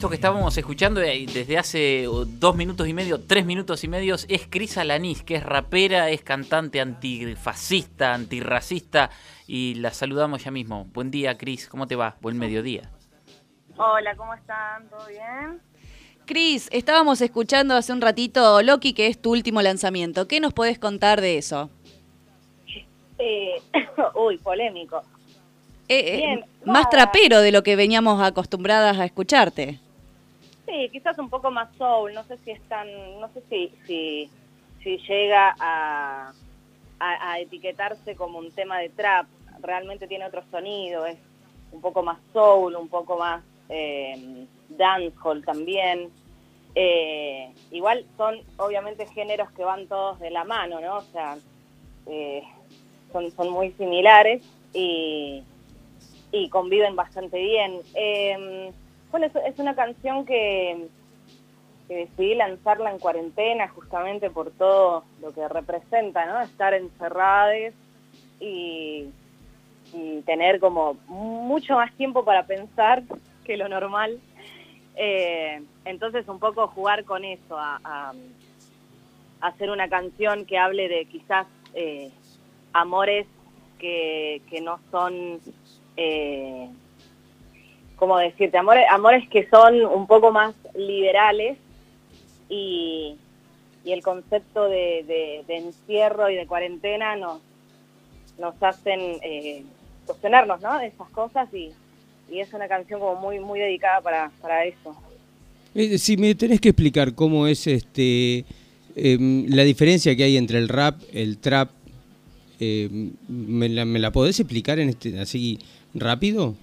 esto que estábamos escuchando eh, desde hace dos minutos y medio, tres minutos y medio, es Cris Alanis, que es rapera, es cantante antifascista, antirracista, y la saludamos ya mismo. Buen día, Cris, ¿cómo te va? Buen mediodía. Hola, ¿cómo están? ¿Todo bien? Cris, estábamos escuchando hace un ratito Loki, que es tu último lanzamiento. ¿Qué nos podés contar de eso? Eh, uy, polémico. Eh, eh, más trapero de lo que veníamos acostumbradas a escucharte. Sí, quizás un poco más soul, no sé si es tan, no sé si, si, llega a, etiquetarse como un tema de trap, realmente tiene otro sonido, es un poco más soul, un poco más eh, dancehall también. Eh, igual son obviamente géneros que van todos de la mano, ¿no? O sea, son, son muy similares y, y conviven bastante bien. Eh, bueno, es, una canción que, decidí lanzarla en cuarentena justamente por todo lo que representa, ¿no? Estar encerrados y, tener como mucho más tiempo para pensar que lo normal. Eh, entonces un poco jugar con eso, a, hacer una canción que hable de quizás eh, amores que, que no son eh, ¿cómo decirte? Amores, amores que son un poco más liberales y, el concepto de, encierro y de cuarentena nos, nos hacen eh, cuestionarnos, ¿no? De esas cosas y, es una canción como muy, muy dedicada para, para eso. Eh, si me tenés que explicar cómo es este em, la diferencia que hay entre el rap, el trap, em, ¿me, la, ¿me la podés explicar en este así rápido?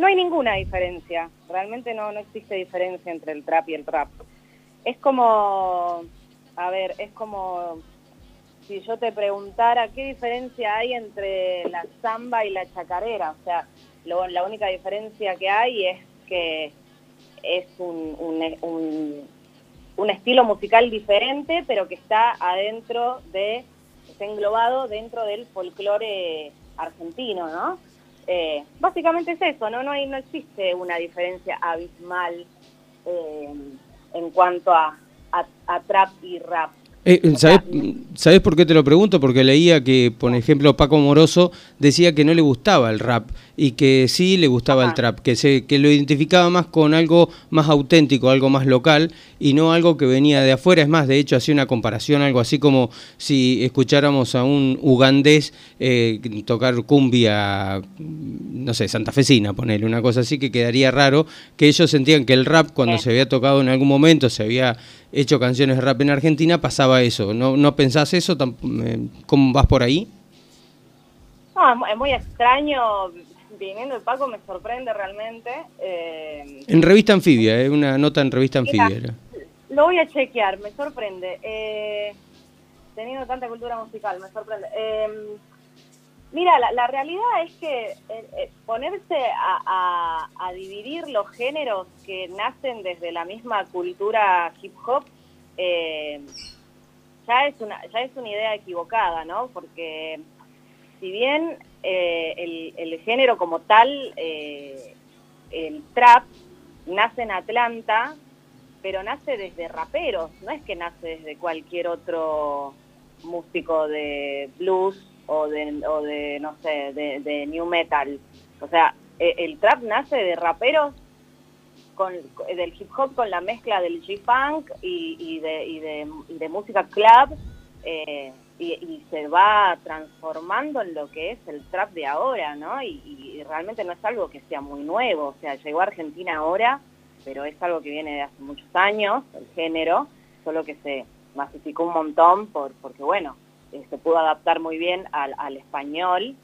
No hay ninguna diferencia, realmente no, no existe diferencia entre el trap y el rap. Es como, a ver, es como si yo te preguntara qué diferencia hay entre la samba y la chacarera. O sea, la única diferencia que hay es que es un, un, un, estilo musical diferente, pero que está adentro de, está englobado dentro del folclore argentino, ¿no? Eh, básicamente es eso, ¿no? No, hay, no existe una diferencia abismal eh, en cuanto a, a, trap y rap. Eh, ¿sabes, ¿Sabes por qué te lo pregunto? Porque leía que, por ejemplo, Paco Moroso decía que no le gustaba el rap y que sí le gustaba el trap, que, se, que lo identificaba más con algo más auténtico, algo más local y no algo que venía de afuera. Es más, de hecho, hacía una comparación, algo así como si escucháramos a un ugandés eh, tocar cumbia, no sé, santafesina, ponerle una cosa así, que quedaría raro, que ellos sentían que el rap, cuando se había tocado en algún momento, se había hecho canciones de rap en Argentina, pasaba eso. ¿No, no pensás eso? Eh, ¿Cómo vas por ahí? No, es muy extraño viniendo de Paco me sorprende realmente. Eh, en revista Anfibia, eh, una nota en revista Anfibia. lo voy a chequear, me sorprende. Eh, teniendo tanta cultura musical, me sorprende. Em, mira, la, realidad es que eh, ponerse a, dividir los géneros que nacen desde la misma cultura hip hop ya es una ya es una idea equivocada, ¿no? Porque si bien eh, el, género como tal, eh, el trap, nace en Atlanta, pero nace desde raperos, no es que nace desde cualquier otro músico de blues o de, o de no sé, de, new metal. O sea, e, el, trap nace de raperos con, del hip hop con la mezcla del G-Funk y, de, y, de, y de música club. Eh, y, se va transformando en lo que es el trap de ahora, ¿no? Y, realmente no es algo que sea muy nuevo, o sea, llegó a Argentina ahora, pero es algo que viene de hace muchos años, el género, solo que se masificó un montón por, porque, bueno, eh, se pudo adaptar muy bien al, español,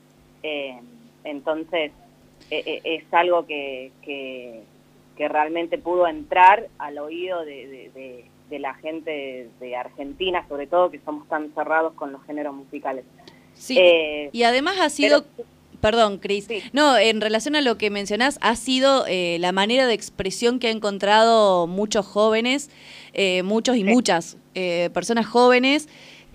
eh, entonces eh, es algo que, que, realmente pudo entrar al oído de de la gente de, Argentina, sobre todo, que somos tan cerrados con los géneros musicales. Sí, eh, y además ha sido... Perdón, Cris. No, en relación a lo que mencionás, ha sido eh, la manera de expresión que ha encontrado muchos jóvenes, eh, muchos y muchas personas jóvenes,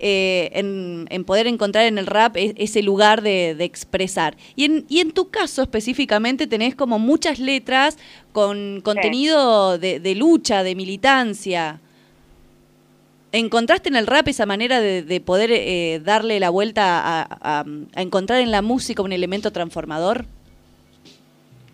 eh, en, poder encontrar en el rap e, ese lugar de, expresar. Y en, y en tu caso específicamente tenés como muchas letras con contenido de, lucha, de militancia. ¿Encontraste en el rap esa manera de, poder eh, darle la vuelta a, a encontrar en la música un elemento transformador?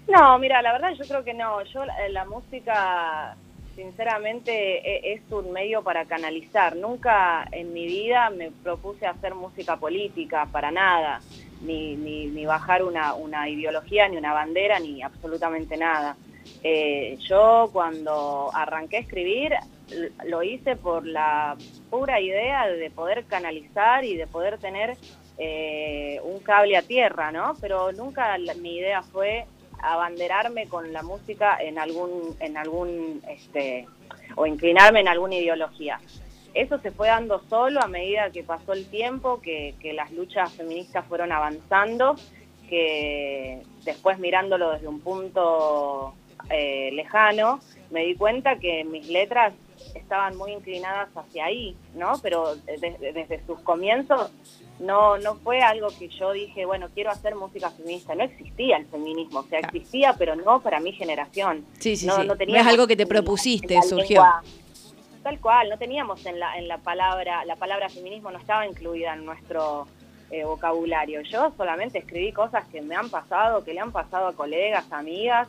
No, mira, la verdad yo creo que no. Yo la, música, sinceramente, e, es, un medio para canalizar. Nunca en mi vida me propuse hacer música política, para nada. Ni, ni, bajar una, una, ideología, ni una bandera, ni absolutamente nada. Eh, yo cuando arranqué a escribir lo hice por la pura idea de poder canalizar y de poder tener eh, un cable a tierra, ¿no? Pero nunca mi idea fue abanderarme con la música en algún, en algún, este, o inclinarme en alguna ideología. Eso se fue dando solo a medida que pasó el tiempo, que, las luchas feministas fueron avanzando, que después mirándolo desde un punto eh, lejano, me di cuenta que mis letras estaban muy inclinadas hacia ahí, ¿no? Pero desde sus comienzos no no fue algo que yo dije, bueno, quiero hacer música feminista. No existía el feminismo, o sea, existía, pero no para mi generación. Sí, sí, no, sí. No, es algo que te propusiste, surgió. tal cual, no teníamos en la, en la palabra, la palabra feminismo no estaba incluida en nuestro eh, vocabulario. Yo solamente escribí cosas que me han pasado, que le han pasado a colegas, amigas,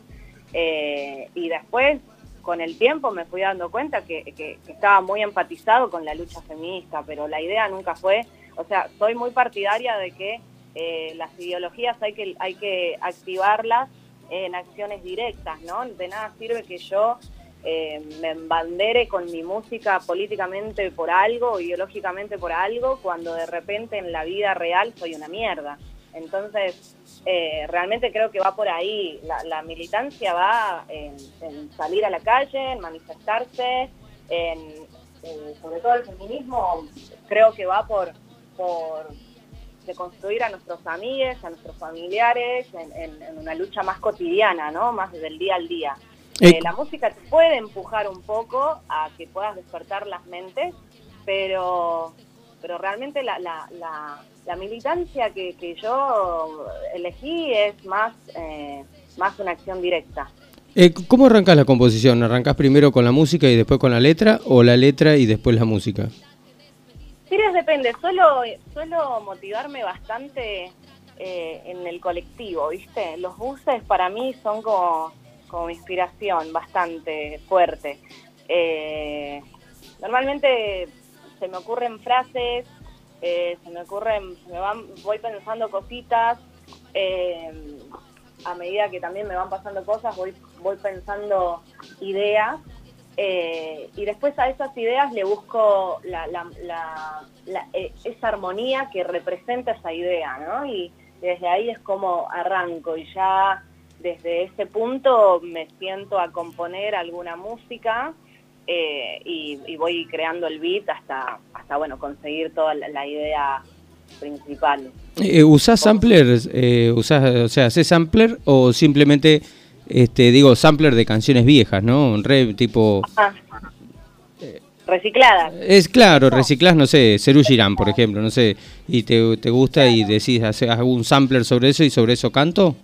eh, y después con el tiempo me fui dando cuenta que, que, estaba muy empatizado con la lucha feminista, pero la idea nunca fue o sea, soy muy partidaria de que eh, las ideologías hay que, hay que activarlas en acciones directas, ¿no? De nada sirve que yo eh, me embandere con mi música políticamente por algo, ideológicamente por algo, cuando de repente en la vida real soy una mierda. Entonces, eh, realmente creo que va por ahí. La, militancia va en, salir a la calle, en manifestarse, en, sobre todo el feminismo, creo que va por por construir a nuestros amigos, a nuestros familiares, en, una lucha más cotidiana, ¿no? Más del día al día. Eh, la música te puede empujar un poco a que puedas despertar las mentes, pero, pero realmente la, la, la, militancia que, que, yo elegí es más, eh, más una acción directa. Eh, ¿Cómo arrancas la composición? ¿Arrancas primero con la música y después con la letra o la letra y después la música? Sí, depende. Suelo, suelo motivarme bastante eh, en el colectivo, ¿viste? Los buses para mí son como, como inspiración bastante fuerte. Eh, normalmente se me ocurren frases, eh, se me ocurren, me van, voy pensando cositas, a medida que también me van pasando cosas, voy, voy pensando ideas eh, y después a esas ideas le busco eh, esa armonía que representa esa idea, ¿no? Y desde ahí es como arranco y ya desde ese punto me siento a componer alguna música eh, y, voy creando el beat hasta, hasta bueno, conseguir toda la, idea principal. ¿Usás samplers? ¿usás, o sea, ¿haces sampler o simplemente este, digo, sampler de canciones viejas, ¿no? Un re tipo... recicladas. Es claro, reciclas, no sé, Ceru Girán, por ejemplo, no sé, y te, te gusta y decís, hacer un sampler sobre eso y sobre eso canto.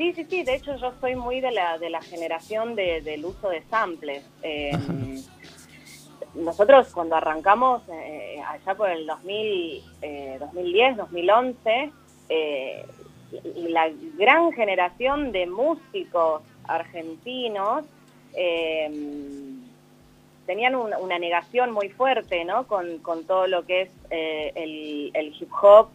Sí, sí, sí, de hecho yo soy muy de la, de la generación de, del uso de samples. Eh, nosotros cuando arrancamos eh, allá por el 2000, 2010, 2011, eh, la gran generación de músicos argentinos tenían una negación muy fuerte ¿no? con, con todo lo que es el, hip hop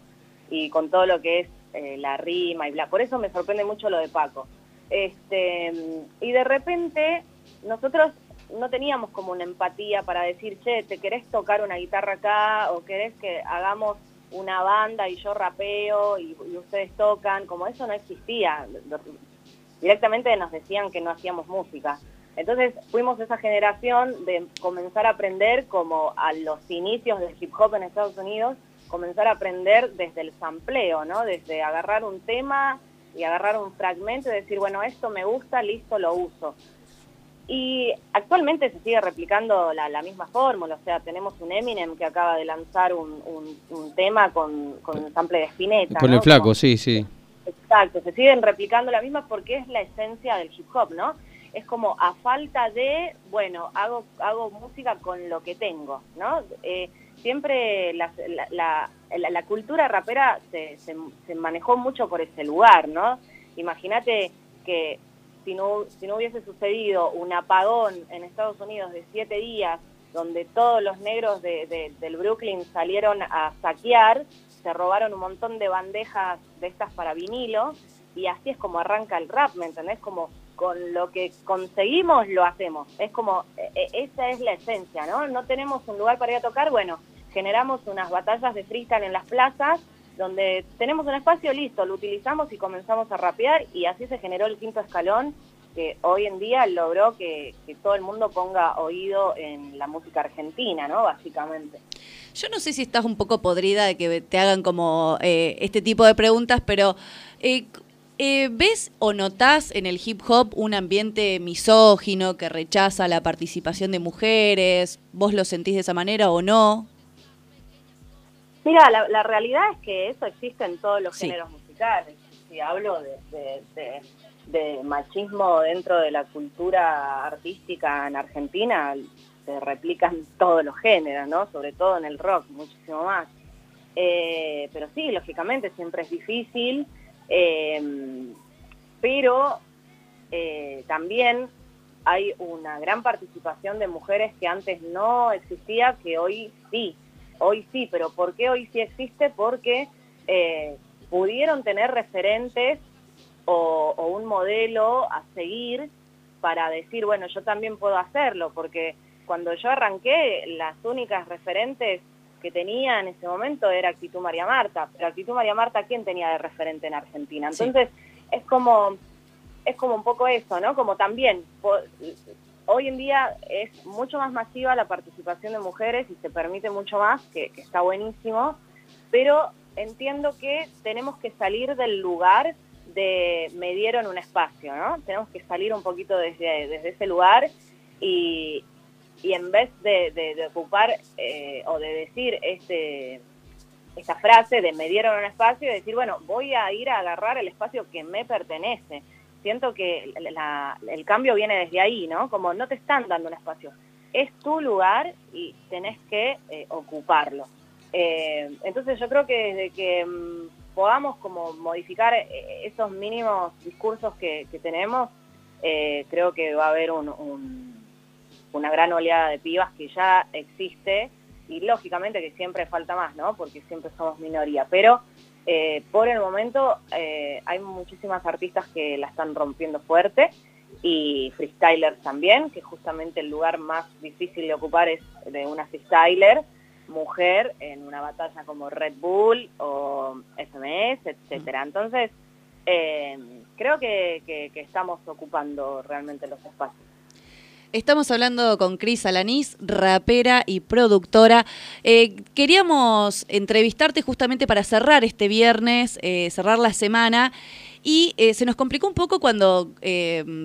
y con todo lo que es eh, la rima y bla. Por eso me sorprende mucho lo de Paco. Este, y de repente nosotros no teníamos como una empatía para decir, che, ¿te querés tocar una guitarra acá o querés que hagamos una banda y yo rapeo y, ustedes tocan, como eso no existía. Directamente nos decían que no hacíamos música. Entonces fuimos esa generación de comenzar a aprender como a los inicios del hip hop en Estados Unidos, comenzar a aprender desde el sampleo, ¿no? Desde agarrar un tema y agarrar un fragmento y decir, bueno, esto me gusta, listo, lo uso. Y actualmente se sigue replicando la, misma fórmula, o sea, tenemos un Eminem que acaba de lanzar un, tema con, con un sample de Spinetta. Con el flaco, sí, sí. Exacto, se siguen replicando la misma porque es la esencia del hip hop, ¿no? Es como a falta de, bueno, hago, hago música con lo que tengo, ¿no? Eh, siempre la, la, la, cultura rapera se, se, manejó mucho por ese lugar, ¿no? Imagínate que si no, si no hubiese sucedido un apagón en Estados Unidos de siete días, donde todos los negros de, del Brooklyn salieron a saquear, se robaron un montón de bandejas de estas para vinilo, y así es como arranca el rap, ¿me entendés? Como con lo que conseguimos lo hacemos. Es como, e, e, esa es la esencia, ¿no? No tenemos un lugar para ir a tocar, bueno, generamos unas batallas de freestyle en las plazas donde tenemos un espacio listo, lo utilizamos y comenzamos a rapear y así se generó el quinto escalón que hoy en día logró que, todo el mundo ponga oído en la música argentina, ¿no? Básicamente. Yo no sé si estás un poco podrida de que te hagan como eh, este tipo de preguntas, pero eh, eh, ¿ves o notás en el hip hop un ambiente misógino que rechaza la participación de mujeres? ¿Vos lo sentís de esa manera o no? Mira, la, realidad es que eso existe en todos los géneros musicales. Si hablo de, machismo dentro de la cultura artística en Argentina, se replican todos los géneros, ¿no? Sobre todo en el rock, muchísimo más. Eh, pero sí, lógicamente siempre es difícil, eh, pero eh, también hay una gran participación de mujeres que antes no existía, que hoy sí hoy sí, pero ¿por qué hoy sí existe? Porque eh, pudieron tener referentes o, un modelo a seguir para decir, bueno, yo también puedo hacerlo, porque cuando yo arranqué, las únicas referentes que tenía en ese momento era Actitud María Marta, pero Actitud María Marta, ¿quién tenía de referente en Argentina? Entonces, es como es como un poco eso, ¿no? Como también hoy en día es mucho más masiva la participación de mujeres y se permite mucho más, que, está buenísimo, pero entiendo que tenemos que salir del lugar de me dieron un espacio, ¿no? Tenemos que salir un poquito desde, ese lugar y, en vez de, ocupar eh, o de decir este esta frase de me dieron un espacio, decir, bueno, voy a ir a agarrar el espacio que me pertenece siento que el cambio viene desde ahí, ¿no? Como no te están dando un espacio. Es tu lugar y tenés que eh, ocuparlo. Eh, entonces yo creo que desde que mm, podamos como modificar eh, esos mínimos discursos que, tenemos, creo que va a haber una gran oleada de pibas que ya existe y lógicamente que siempre falta más, ¿no? Porque siempre somos minoría, pero eh, por el momento eh, hay muchísimas artistas que la están rompiendo fuerte y freestylers también, que justamente el lugar más difícil de ocupar es de una freestyler mujer en una batalla como Red Bull o SMS, etcétera. Entonces, eh, creo que estamos ocupando realmente los espacios. Estamos hablando con Cris Alanís, rapera y productora. Eh, queríamos entrevistarte justamente para cerrar este viernes, eh, cerrar la semana. Y eh, se nos complicó un poco cuando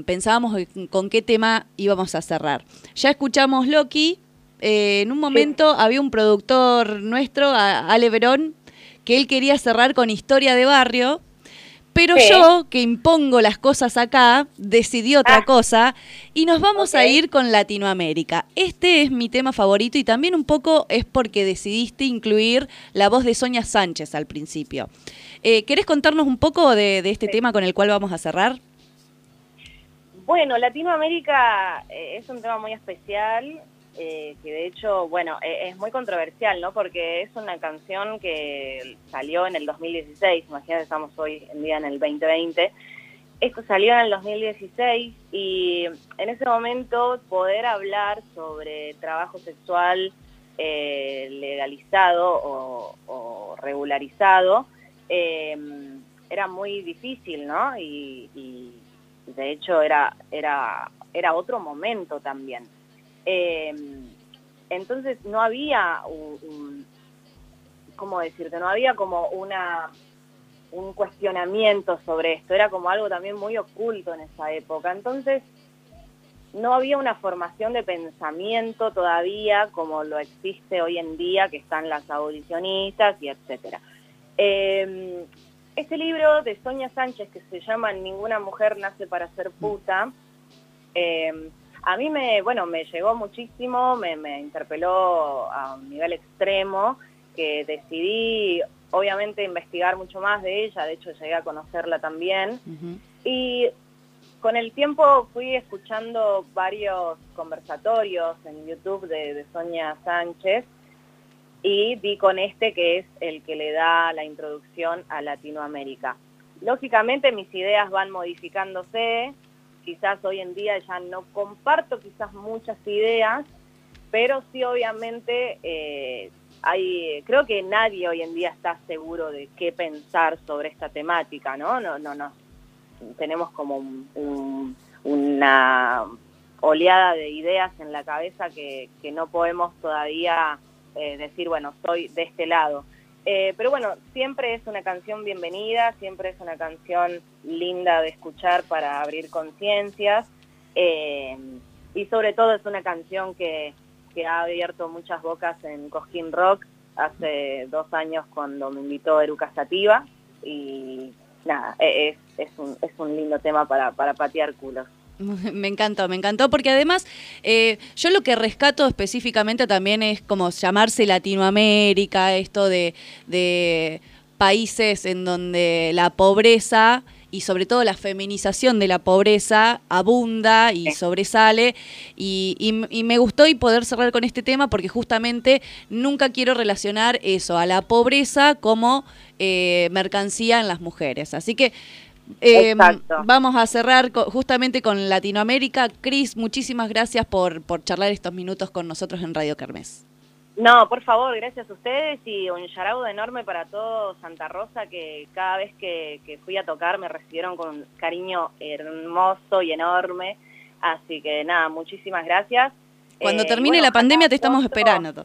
pensábamos con qué tema íbamos a cerrar. Ya escuchamos Loki. en un momento había un productor nuestro, Ale Verón, que él quería cerrar con Historia de Barrio pero yo, que impongo las cosas acá, decidí otra ah. cosa y nos vamos a ir con Latinoamérica. Este es mi tema favorito y también un poco es porque decidiste incluir la voz de Sonia Sánchez al principio. Eh, ¿Querés contarnos un poco de, este tema con el cual vamos a cerrar? Bueno, Latinoamérica eh, es un tema muy especial. Eh, que de hecho, bueno, e, es muy controversial, ¿no? Porque es una canción que salió en el 2016, imagínate, estamos hoy en día en el 2020. Esto salió en el 2016 y en ese momento poder hablar sobre trabajo sexual eh, legalizado o, regularizado em, era muy difícil, ¿no? Y, y de hecho era, era, era otro momento también. Eh, entonces no había ¿cómo decirte? No había como una un cuestionamiento sobre esto, era como algo también muy oculto en esa época. Entonces, no había una formación de pensamiento todavía como lo existe hoy en día, que están las abolicionistas y etcétera. Eh, este libro de Sonia Sánchez, que se llama Ninguna mujer nace para ser puta, eh, a mí me, bueno, me llegó muchísimo, me, me interpeló a un nivel extremo, que decidí obviamente investigar mucho más de ella, de hecho llegué a conocerla también, y con el tiempo fui escuchando varios conversatorios en YouTube de, Sonia Sánchez y di con este que es el que le da la introducción a Latinoamérica. Lógicamente mis ideas van modificándose, quizás hoy en día ya no comparto quizás muchas ideas, pero sí obviamente eh, hay, creo que nadie hoy en día está seguro de qué pensar sobre esta temática, ¿no? No, no, no tenemos como una oleada de ideas en la cabeza que, no podemos todavía eh, decir, bueno, soy de este lado. Eh, pero bueno, siempre es una canción bienvenida, siempre es una canción linda de escuchar para abrir conciencias eh, y sobre todo es una canción que, que ha abierto muchas bocas en Cosquín Rock hace dos años cuando me invitó Eruca Sativa y nada, e, es, es, un, es un lindo tema para, para patear culos. Me encantó, me encantó, porque además eh, yo lo que rescato específicamente también es como llamarse Latinoamérica, esto de, de países en donde la pobreza y sobre todo la feminización de la pobreza abunda y sobresale. Y, me gustó y poder cerrar con este tema porque justamente nunca quiero relacionar eso, a la pobreza como eh, mercancía en las mujeres. Así que... Eh, vamos a cerrar justamente con Latinoamérica. Cris, muchísimas gracias por, por charlar estos minutos con nosotros en Radio Kermés. No, por favor, gracias a ustedes y un charaudo enorme para todo Santa Rosa que cada vez que, fui a tocar me recibieron con un cariño hermoso y enorme. Así que nada, muchísimas gracias. Cuando eh, termine la pandemia te estamos esperando.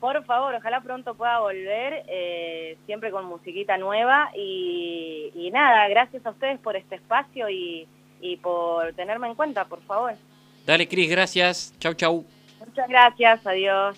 Por favor, ojalá pronto pueda volver, eh, siempre con musiquita nueva. Y, nada, gracias a ustedes por este espacio y, y por tenerme en cuenta, por favor. Dale, Cris, gracias. Chau, chau. Muchas gracias, adiós.